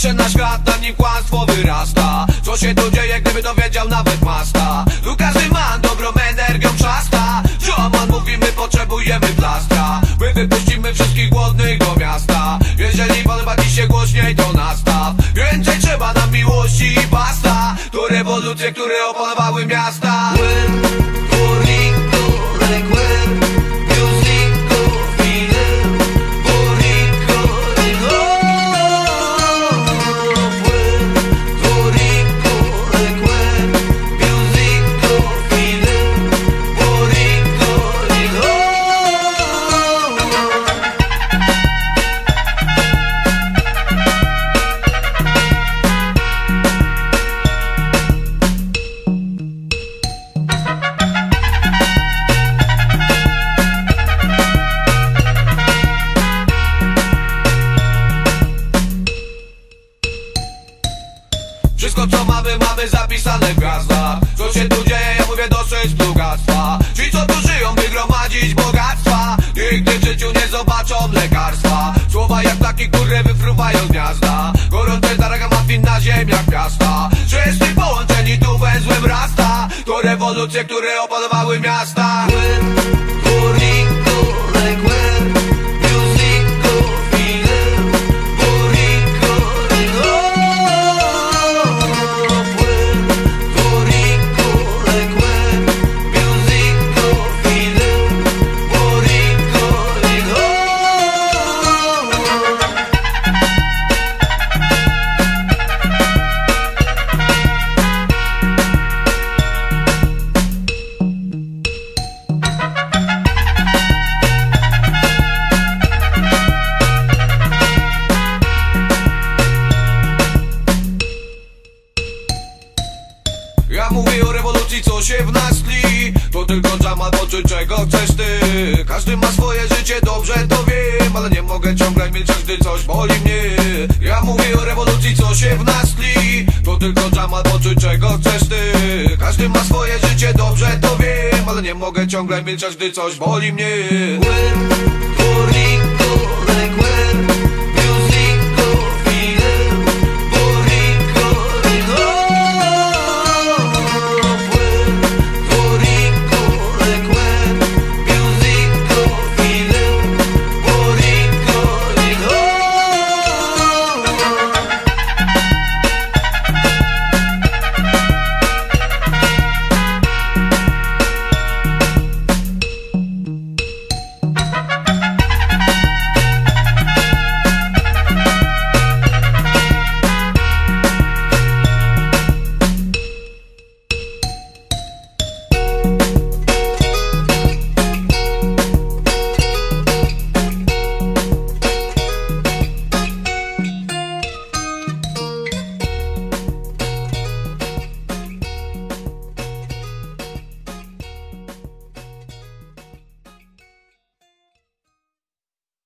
Patrzę na świat, na nim kłamstwo wyrasta. Co się tu dzieje, gdyby dowiedział nawet masta? Tu każdy ma dobrą energią szasta Ziomal mówi, my potrzebujemy plastra. My wypuścimy wszystkich głodnych do miasta. Jeżeli podoba ci się głośniej, to nastaw. Więcej trzeba nam miłości i basta To rewolucje, które opanowały miasta. Co mamy, zapisane w gwiazdach Co się tu dzieje, ja mówię dosyć plugactwa. Ci co tu żyją, by gromadzić bogactwa. Nigdy w życiu nie zobaczą lekarstwa. Słowa jak takie kurry wyfruwają gniazda. Gorące zaragamatwin na ziemiach miasta. Wszyscy połączeni tu węzłem rasta. To rewolucje, które opanowały miasta Ja mówię o rewolucji, co się w nas tli. To tylko Jamal, poczuć czego chcesz ty. Każdy ma swoje życie, dobrze to wiem Ale nie mogę ciągle milczeć, gdy coś boli mnie. Ja mówię o rewolucji, co się w nas tli. To tylko Jamal, poczuć czego chcesz ty. Każdy ma swoje życie, dobrze to wiem Ale nie mogę ciągle milczeć, gdy coś boli mnie